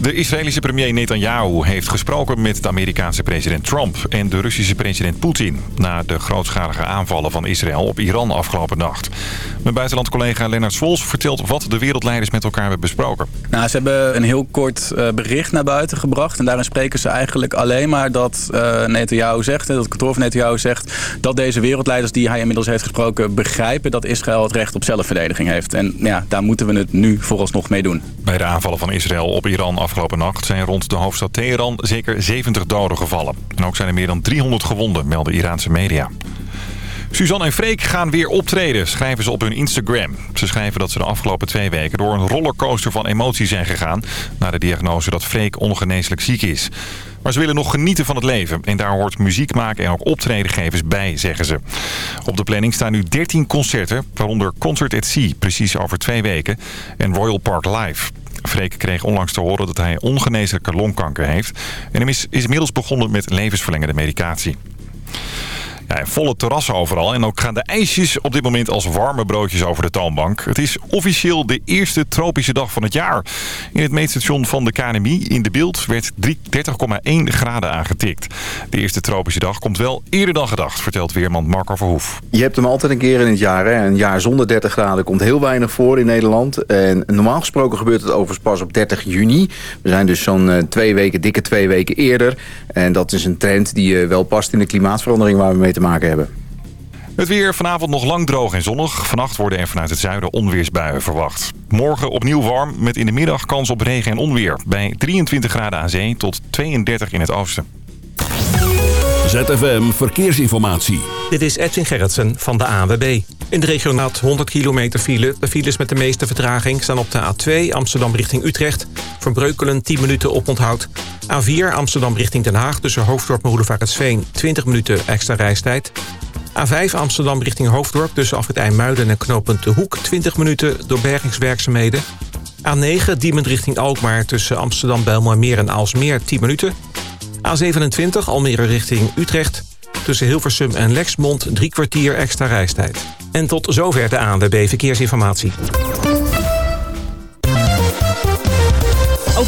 De Israëlische premier Netanyahu heeft gesproken met de Amerikaanse president Trump en de Russische president Poetin... na de grootschalige aanvallen van Israël op Iran afgelopen nacht. Mijn buitenlandcollega Lennart Swols vertelt wat de wereldleiders met elkaar hebben besproken. Nou, ze hebben een heel kort uh, bericht naar buiten gebracht. En daarin spreken ze eigenlijk alleen maar dat uh, Netanyahu zegt, dat het kantoor van Netanyahu zegt... dat deze wereldleiders die hij inmiddels heeft gesproken begrijpen dat Israël het recht op zelfverdediging heeft. En ja, daar moeten we het nu vooralsnog mee doen. Bij de aanvallen van Israël op Iran afgelopen nacht zijn rond de hoofdstad Teheran zeker 70 doden gevallen. En ook zijn er meer dan 300 gewonden, melden Iraanse media. Suzanne en Freek gaan weer optreden, schrijven ze op hun Instagram. Ze schrijven dat ze de afgelopen twee weken door een rollercoaster van emoties zijn gegaan... na de diagnose dat Freek ongeneeslijk ziek is. Maar ze willen nog genieten van het leven. En daar hoort muziek maken en ook optredengevers bij, zeggen ze. Op de planning staan nu 13 concerten, waaronder Concert at Sea, precies over twee weken. En Royal Park Live. Freek kreeg onlangs te horen dat hij ongeneeslijke longkanker heeft. En is, is inmiddels begonnen met levensverlengende medicatie. Volle terrassen overal en ook gaan de ijsjes op dit moment als warme broodjes over de toonbank. Het is officieel de eerste tropische dag van het jaar. In het meetstation van de KNMI in de beeld werd 30,1 graden aangetikt. De eerste tropische dag komt wel eerder dan gedacht, vertelt weerman Marco Verhoef. Je hebt hem altijd een keer in het jaar. Hè? Een jaar zonder 30 graden komt heel weinig voor in Nederland. En normaal gesproken gebeurt het overigens pas op 30 juni. We zijn dus zo'n twee weken, dikke twee weken eerder. En dat is een trend die wel past in de klimaatverandering waar we mee te maken hebben. Het weer vanavond nog lang droog en zonnig. Vannacht worden er vanuit het zuiden onweersbuien verwacht. Morgen opnieuw warm met in de middag kans op regen en onweer. Bij 23 graden aan zee tot 32 in het oosten. ZFM Verkeersinformatie. Dit is Edwin Gerritsen van de ANWB. In de regio Nat 100 kilometer file. De files met de meeste vertraging staan op de A2 Amsterdam richting Utrecht. Voor Breukelen 10 minuten op onthoud. A4 Amsterdam richting Den Haag tussen Hoofddorp en Sveen 20 minuten extra reistijd. A5 Amsterdam richting Hoofddorp tussen Afrit IJmuiden en knooppunt De Hoek 20 minuten door bergingswerkzaamheden. A9 Diemen richting Alkmaar tussen Amsterdam, Bijlmermeer en Aalsmeer 10 minuten. A27 Almere richting Utrecht tussen Hilversum en Lexmond drie kwartier extra reistijd. En tot zover de ANWB Verkeersinformatie.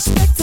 respect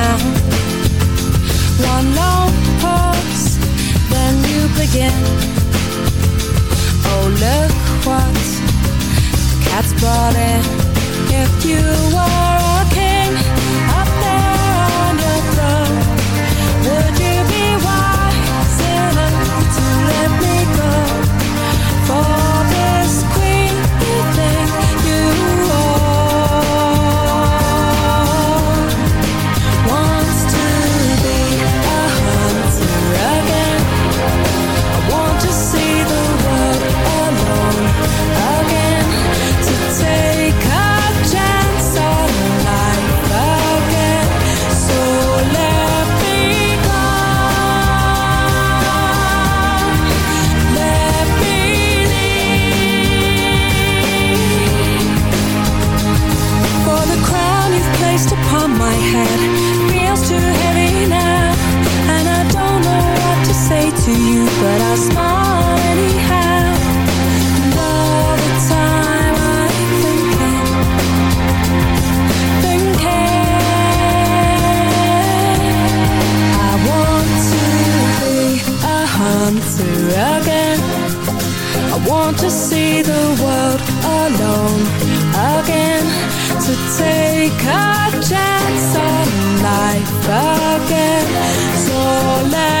down One long pause, then you begin. Oh look what the cat's brought in. If you were again. I want to see the world alone again To take a chance on life again. So let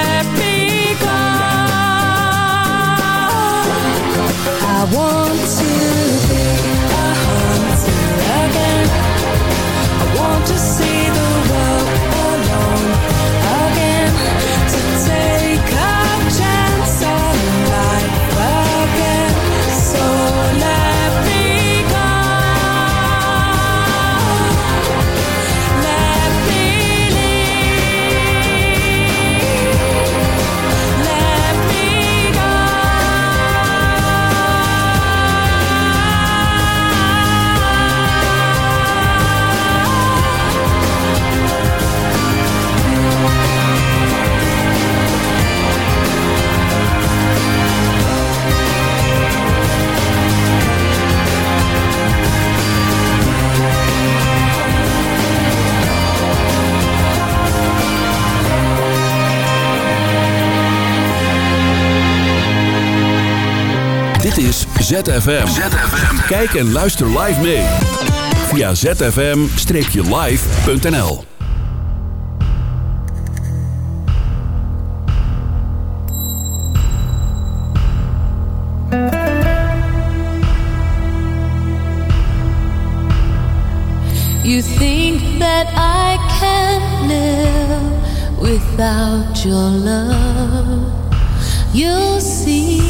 ZFM. Kijk en luister live mee. Via zfm-live.nl You think that I can live without your love You'll see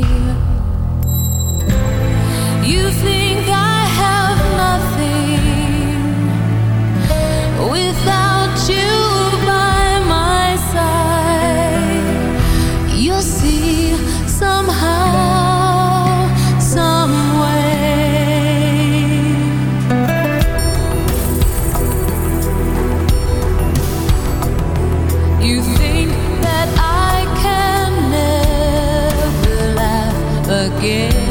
again.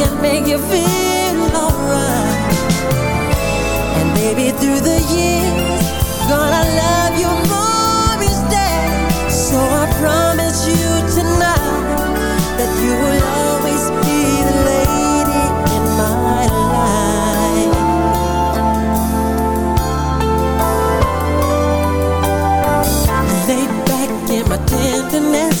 can make you feel alright. And baby, through the years, gonna love you more each day. So I promise you tonight that you will always be the lady in my life. Laid back in my tenderness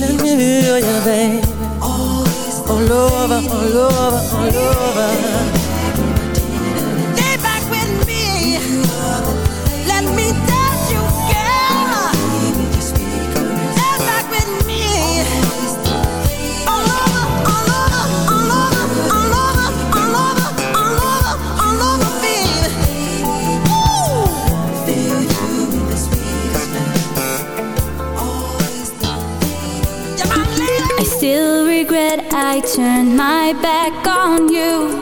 Let me feel you, babe. All over, all over, all over. turn my back on you.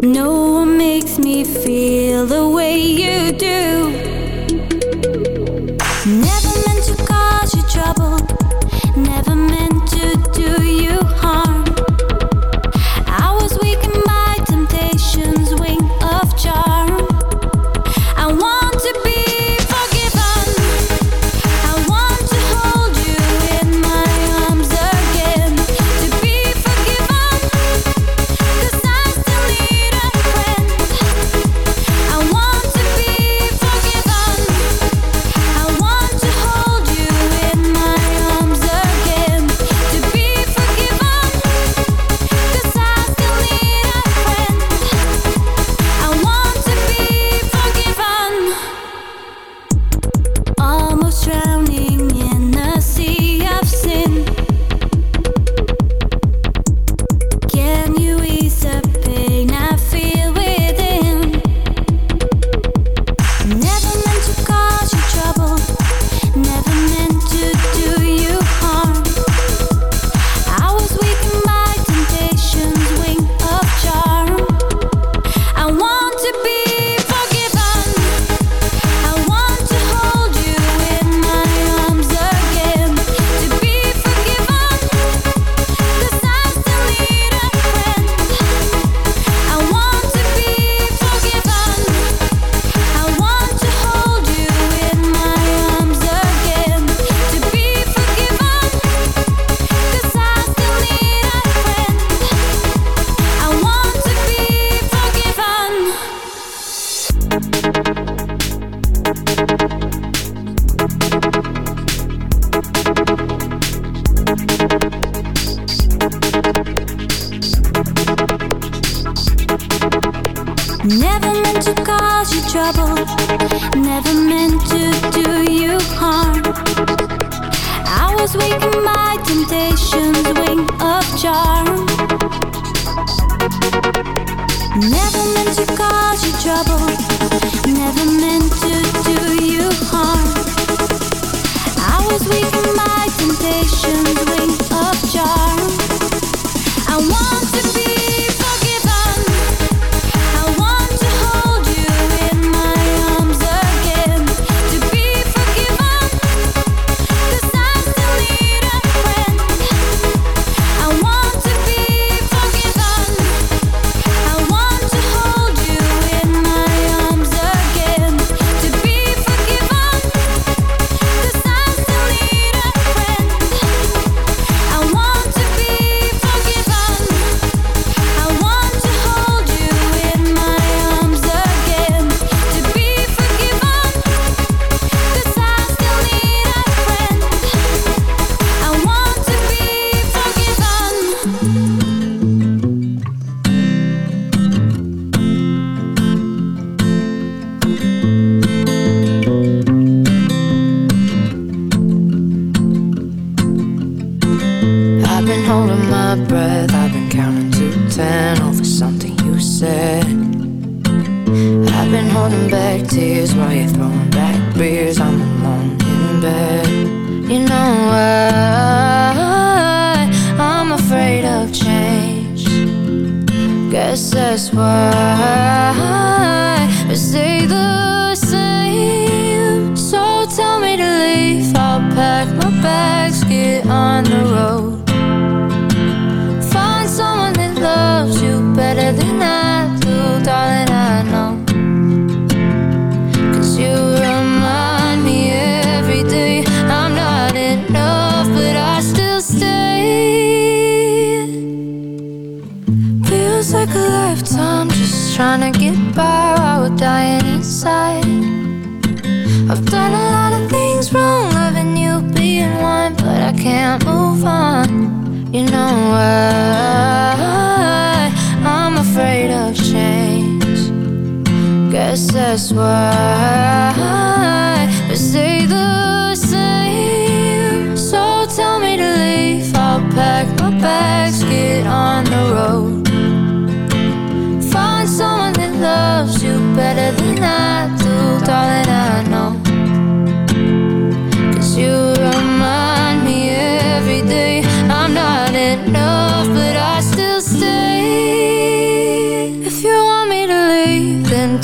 No one makes me feel the way you do.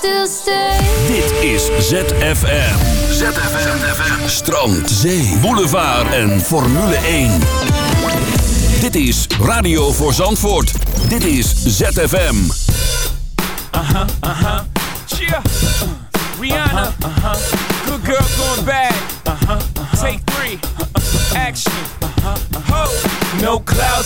Dit is ZFM. ZFM. Strand, zee, boulevard en Formule 1. Dit is Radio voor Zandvoort. Dit is ZFM. Aha, uh-huh, aha. Uh-huh. Cheer. Rihanna. Aha. Good girl going bad. Take three. Action. Ho. No clap.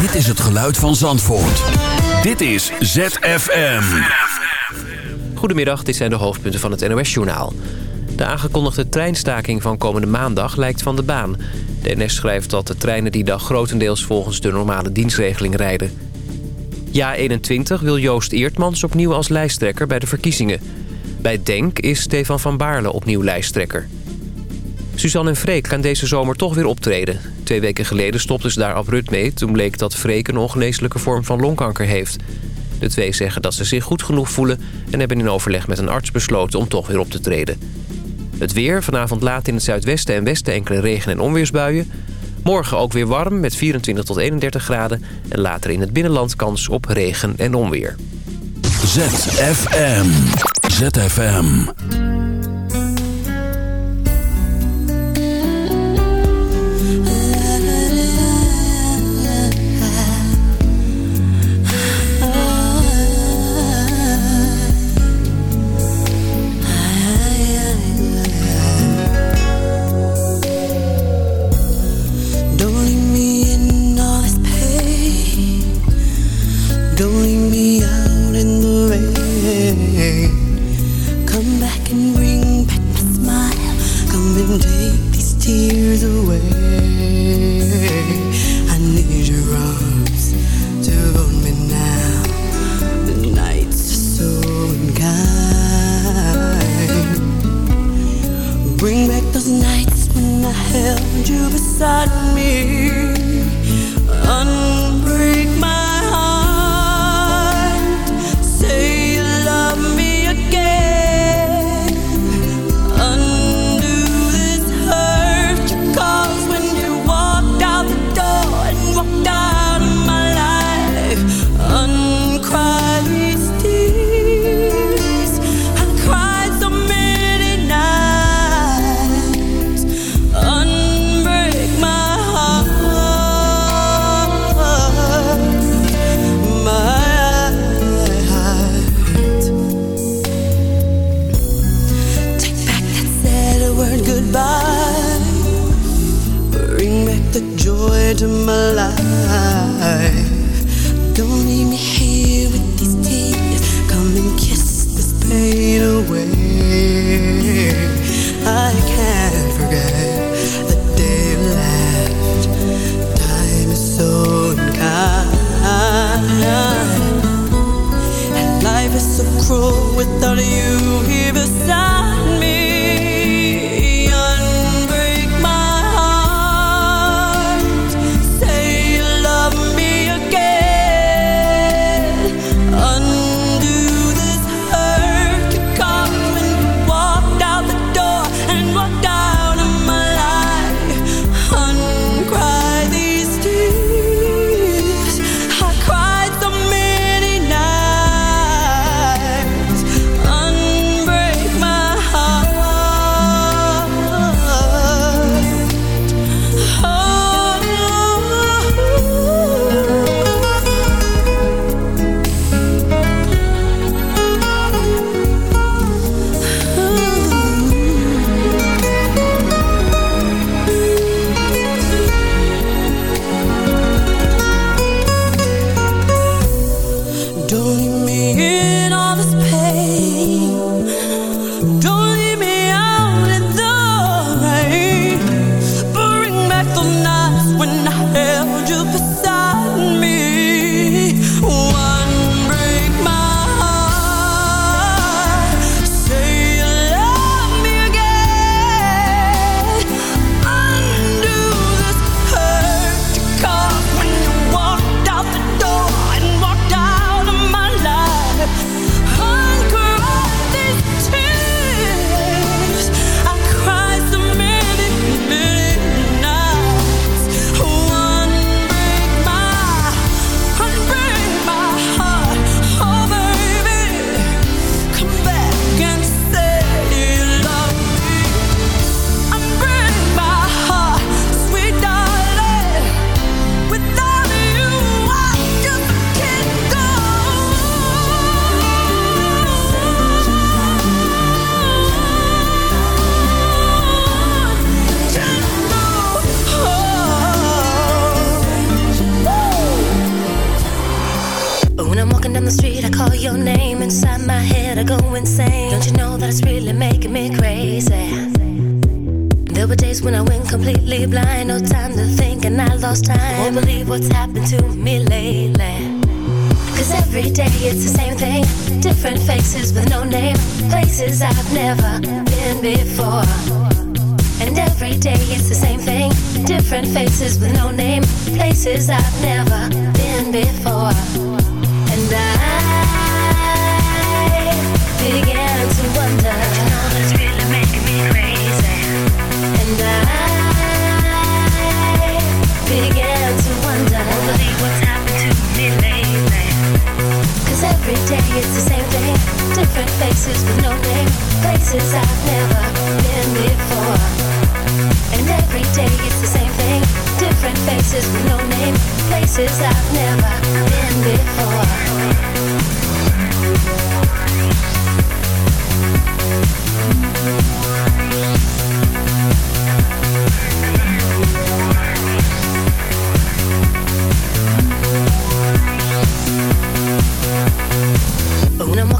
Dit is het geluid van Zandvoort. Dit is ZFM. Goedemiddag, dit zijn de hoofdpunten van het NOS-journaal. De aangekondigde treinstaking van komende maandag lijkt van de baan. De NS schrijft dat de treinen die dag grotendeels volgens de normale dienstregeling rijden. Ja21 wil Joost Eertmans opnieuw als lijsttrekker bij de verkiezingen. Bij DENK is Stefan van Baarle opnieuw lijsttrekker. Suzanne en Freek gaan deze zomer toch weer optreden. Twee weken geleden stopten ze daar abrupt mee... toen bleek dat Freek een ongeneeslijke vorm van longkanker heeft. De twee zeggen dat ze zich goed genoeg voelen... en hebben in overleg met een arts besloten om toch weer op te treden. Het weer, vanavond laat in het zuidwesten en westen enkele regen- en onweersbuien. Morgen ook weer warm met 24 tot 31 graden... en later in het binnenland kans op regen en onweer. ZFM. ZFM.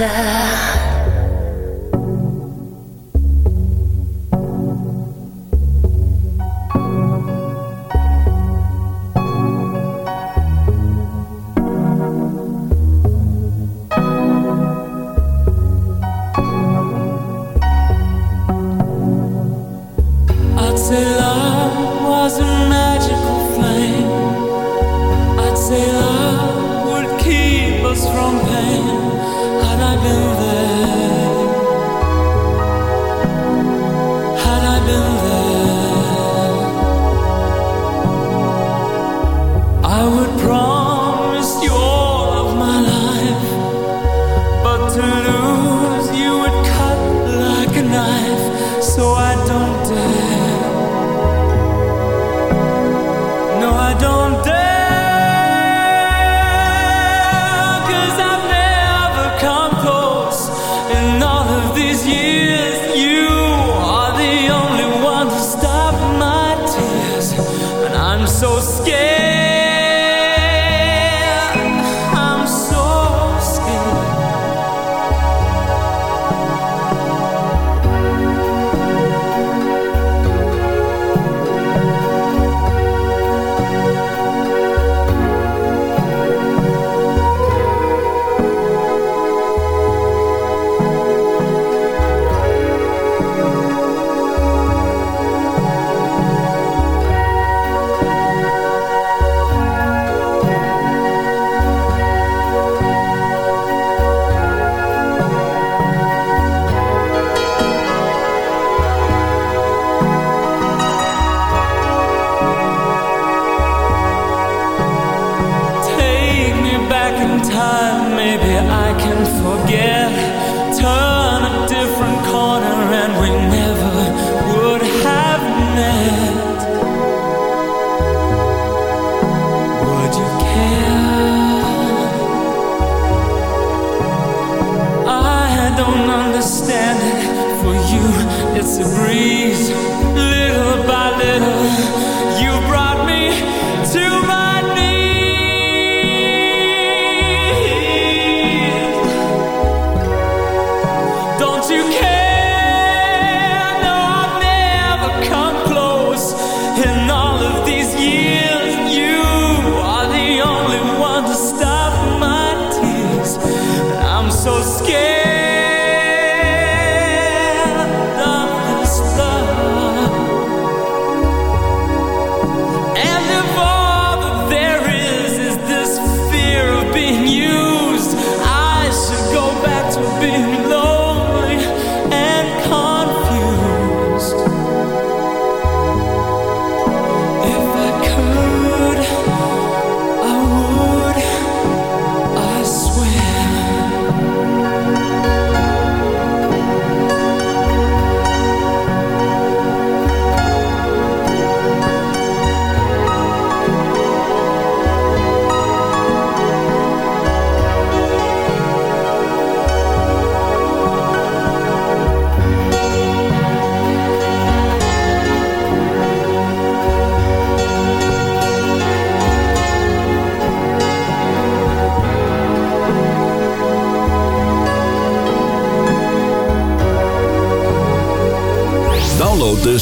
wonder.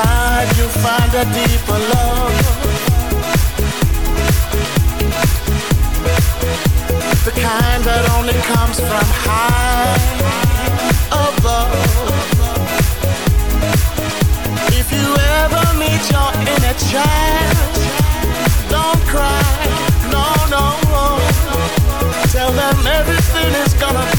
inside you find a deeper love. The kind that only comes from high above. If you ever meet your inner child, don't cry, no, no. Tell them everything is gonna be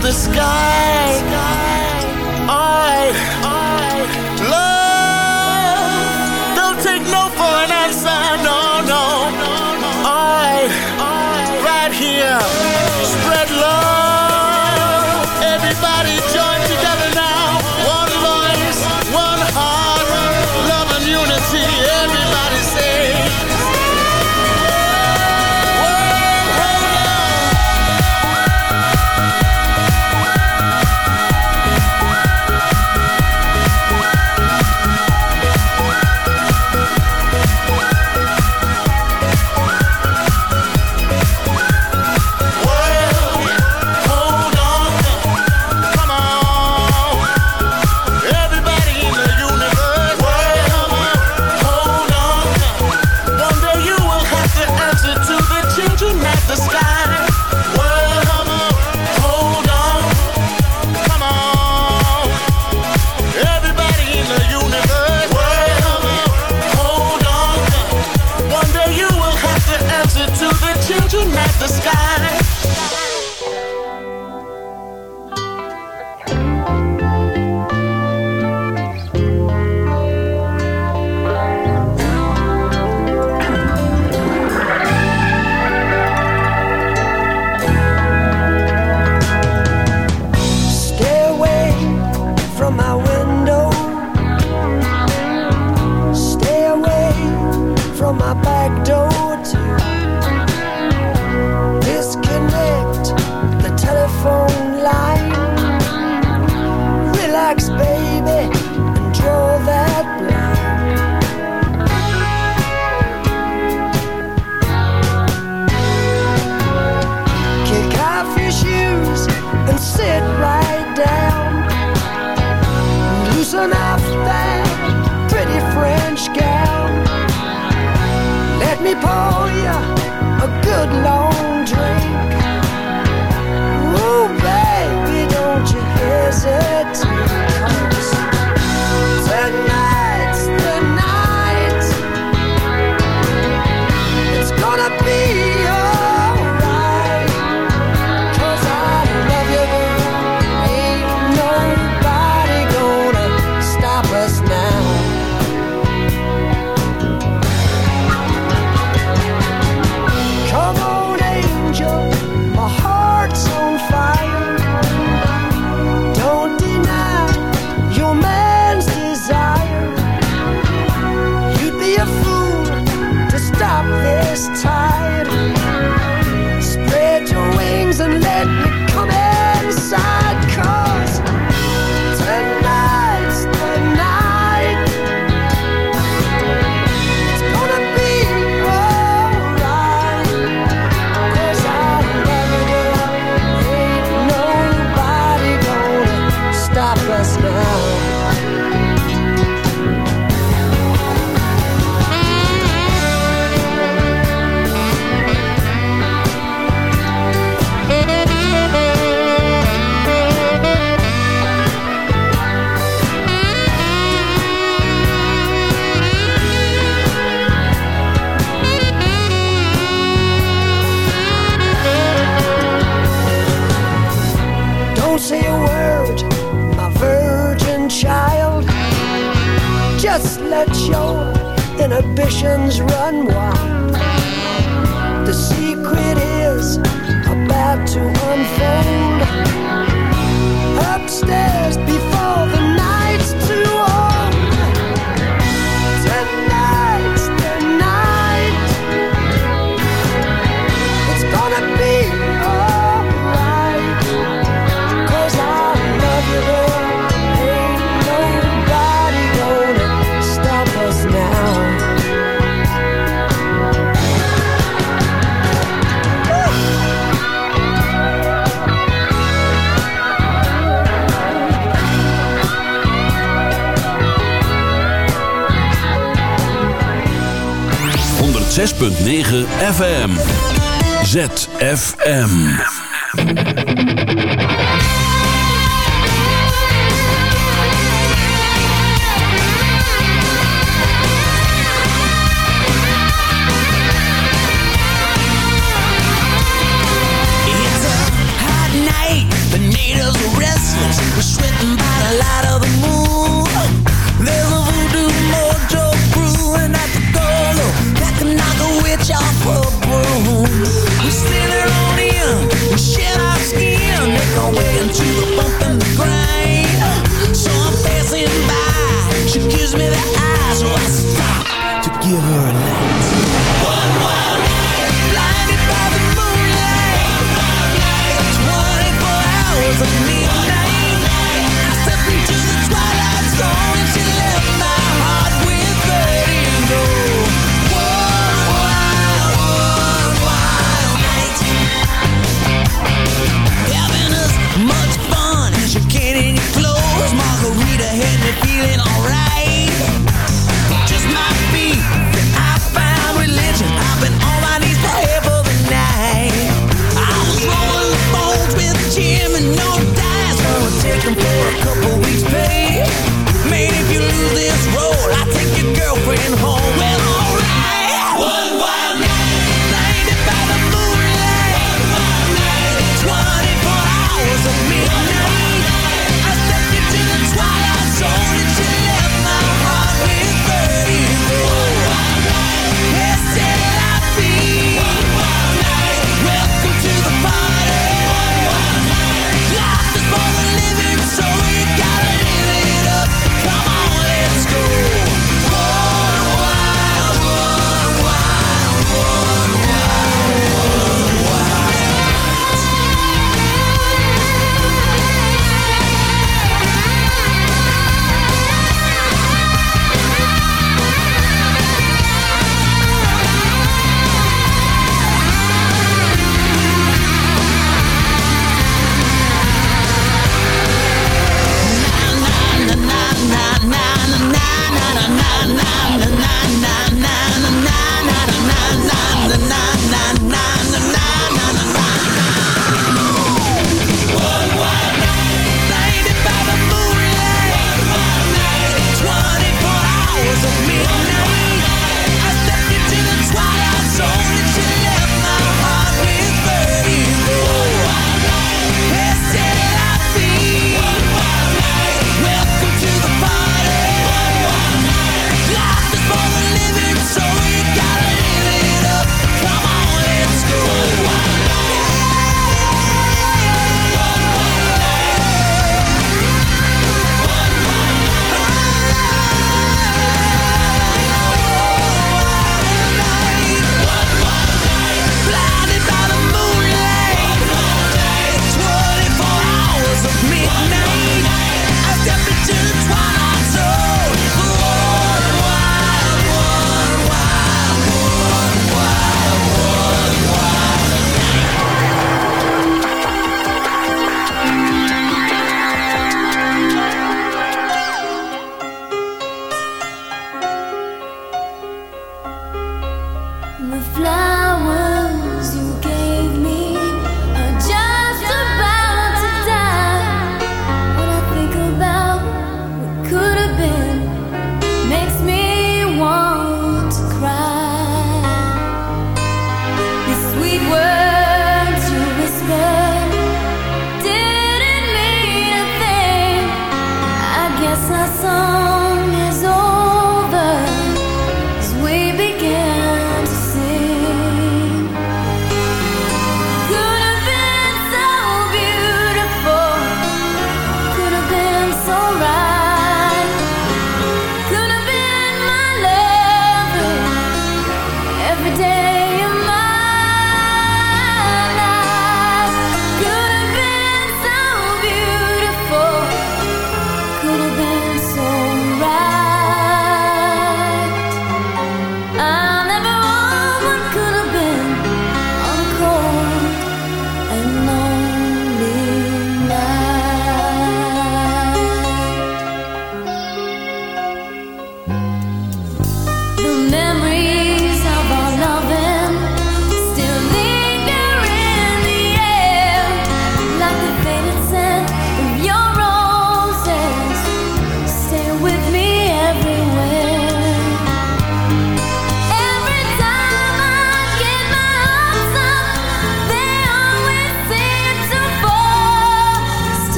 the sky. this time. .9 FM. ZFM.